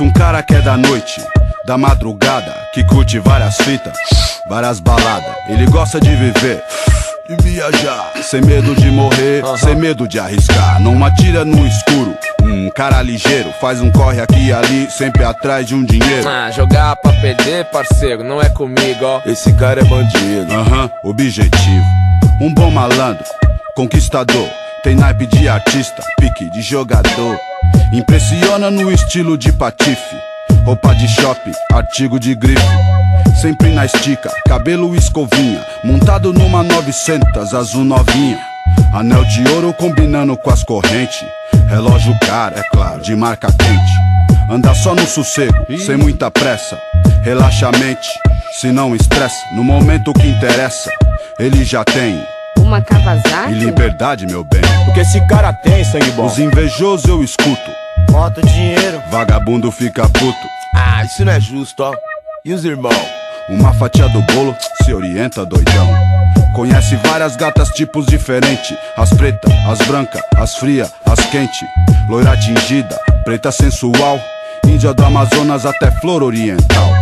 Conheço um cara que é da noite, da madrugada, que curte várias fitas, várias baladas. Ele gosta de viver e viajar, sem medo de morrer, sem medo de arriscar. Não atira no escuro. Um cara ligeiro, faz um corre aqui e ali, sempre atrás de um dinheiro. Ah, jogar pra perder, parceiro, não é comigo, ó. Esse cara é bandido. Aham, objetivo. Um bom malandro, conquistador. Tem naipe de artista, pique de jogador. Impressiona no estilo de patife. Roupa de shopping, artigo de grife. Sempre na estica, cabelo escovinha. Montado numa 900, azul novinha. Anel de ouro combinando com as correntes. Relógio caro, é claro, de marca quente. Anda só no sossego, sem muita pressa. Relaxa a mente, se não estressa. No momento que interessa, ele já tem. Uma Kawasaki? E liberdade, meu bem. O que esse cara tem, sangue bom? Os invejosos eu escuto. Moto, dinheiro. Vagabundo fica puto. Ah, isso não é justo, ó. E os irmãos? Uma fatia do bolo se orienta, doidão. Conhece várias gatas tipos diferentes. As preta, as branca, as fria, as quente. Loira tingida, preta sensual. Índia do Amazonas até flor oriental.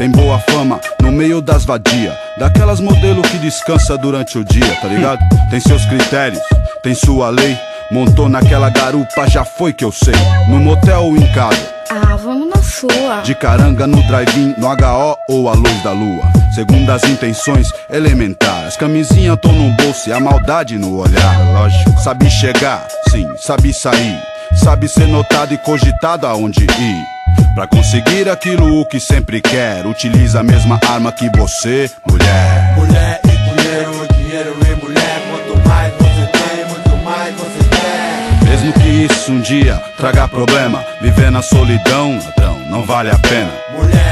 Tem boa fama no meio das vadia. Daquelas modelo que descansa durante o dia, tá ligado? Tem seus critérios, tem sua lei. Montou naquela garupa, já foi que eu sei. No motel ou em casa. Ah, vamos na sua. De caranga no drive-in, no HO ou a luz da lua. Segundo as intenções elementares. Camisinha tô no bolso e a maldade no olhar. Lógico. Sabe chegar, sim, sabe sair. Sabe ser notado e cogitado aonde ir. Pra conseguir aquilo o que sempre quer. Utiliza a mesma arma que você, mulher. Mulher e dinheiro, dinheiro e mulher. Quanto mais você tem, muito mais você quer. Mesmo que isso um dia traga problema. Viver na solidão, ladrão, não vale a pena. Mulher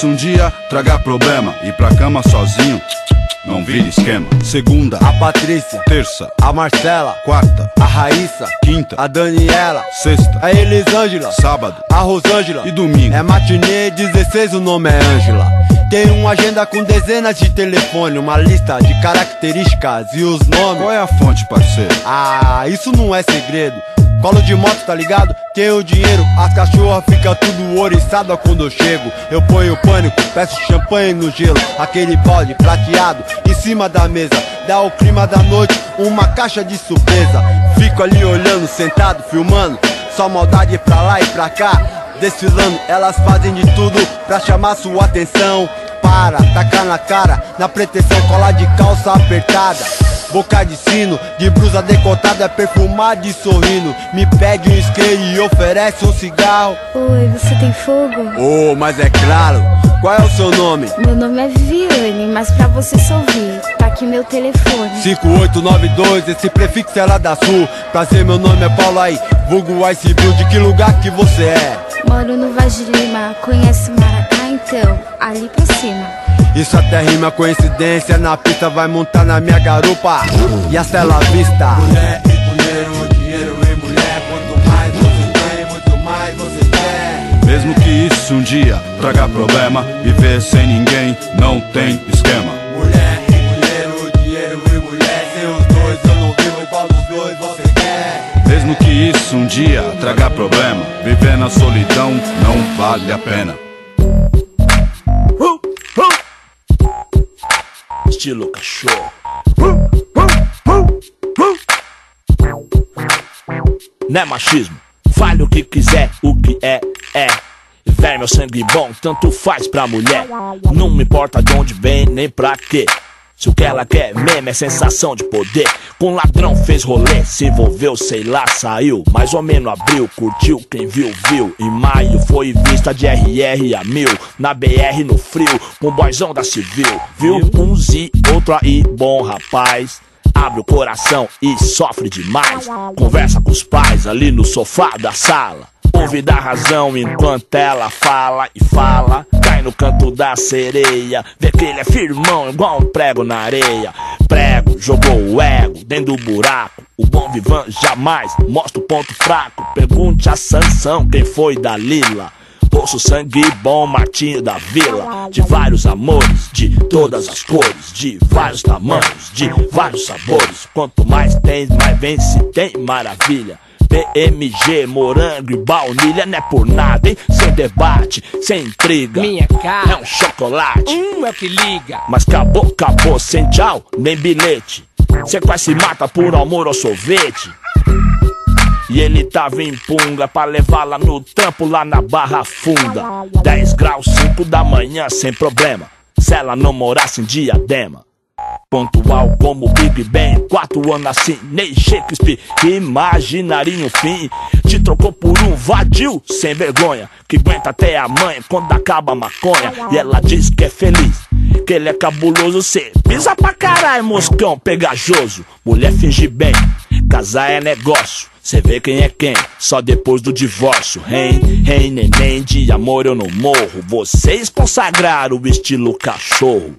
isso um dia traga problema. Ir pra cama sozinho, não vira esquema. Segunda, A Patrícia, terça, a Marcela, quarta, a Raíssa, quinta, a Daniela, sexta, a Elisângela, sábado a Rosângela. e domingo. É matinê 16, o nome é Ângela. Tem uma agenda com dezenas de telefone, uma lista de características e os nomes. Qual é a fonte, parceiro? Ah, isso não é segredo. Colo de moto, tá ligado? Tenho dinheiro, as cachorras ficam tudo oriçada quando eu chego. Eu ponho pânico, peço champanhe no gelo, aquele balde prateado em cima da mesa. Dá o clima da noite, uma caixa de surpresa. Fico ali olhando, sentado, filmando, só maldade pra lá e pra cá. Desfilando, elas fazem de tudo pra chamar sua atenção. Para, tacar na cara, na pretensão, colar de calça apertada. Boca de sino, de blusa decotada, perfumada e sorrindo. Me pede um isqueiro e oferece um cigarro. Oi, você tem fogo? Oh, mas é claro, qual é o seu nome? Meu nome é Viviane, mas pra você só ouvir, tá aqui meu telefone. 5892, esse prefixo é lá da Sul. Prazer, meu nome é Paulo aí, vulgo Ice Blue, de que lugar que você é? Moro no Vaz de Lima, conhece Maracá então? Ali pra cima. Isso até rima coincidência, na pista vai montar na minha garupa. E a cela vista. Mulher e dinheiro, dinheiro e mulher. Quanto mais você tem, muito mais você quer. Mesmo que isso um dia traga problema, viver sem ninguém não tem esquema. Mulher e dinheiro, dinheiro e mulher. Seus dois eu não vi, mas qual dos dois você quer? Mesmo que isso um dia traga problema, viver na solidão não vale a pena. Estilo cachorro. Não é machismo. Fale o que quiser, o que é, é. Véi, meu sangue bom, tanto faz pra mulher. Não me importa de onde vem, nem pra quê. Se o que ela quer mesmo é sensação de poder. Com ladrão fez rolê, se envolveu, sei lá, saiu. Mais ou menos abril, curtiu, quem viu, viu. Em maio foi vista de RR a mil. Na BR no frio, com boizão da civil. Viu? Um Z, outro aí, bom rapaz. Abre o coração e sofre demais. Conversa com os pais ali no sofá da sala. Ouve da razão enquanto ela fala e fala. Cai no canto da sereia. Vê que ele é firmão, igual um prego na areia. Prego, jogou o ego dentro do buraco. O bom vivan jamais mostra o ponto fraco. Pergunte a Sansão quem foi Dalila. Colosso, sangue bom, Martinho da Vila. De vários amores, de todas as cores, de vários tamanhos, de vários sabores. Quanto mais tem, mais vem se tem maravilha. PMG, morango e baunilha, não é por nada, hein? Sem debate, sem intriga. Minha cara É um chocolate. Hum, é o que liga Mas acabou, acabou, sem tchau, nem bilhete. Cê quase se mata por amor ao sorvete. E ele tava em punga pra levá-la no trampo lá na Barra Funda. 10 graus, 5 da manhã, sem problema. Se ela não morasse em diadema. Pontual como Big Ben, quatro anos assim, nem Shakespeare, imaginaria um fim. Te trocou por um vadio sem vergonha, que aguenta até a mãe quando acaba a maconha. E ela diz que é feliz, que ele é cabuloso, cê pisa pra caralho, moscão pegajoso. Mulher finge bem, casar é negócio. Cê vê quem é quem, só depois do divórcio. Rei, rei, neném, de amor eu não morro. Vocês consagraram o estilo cachorro.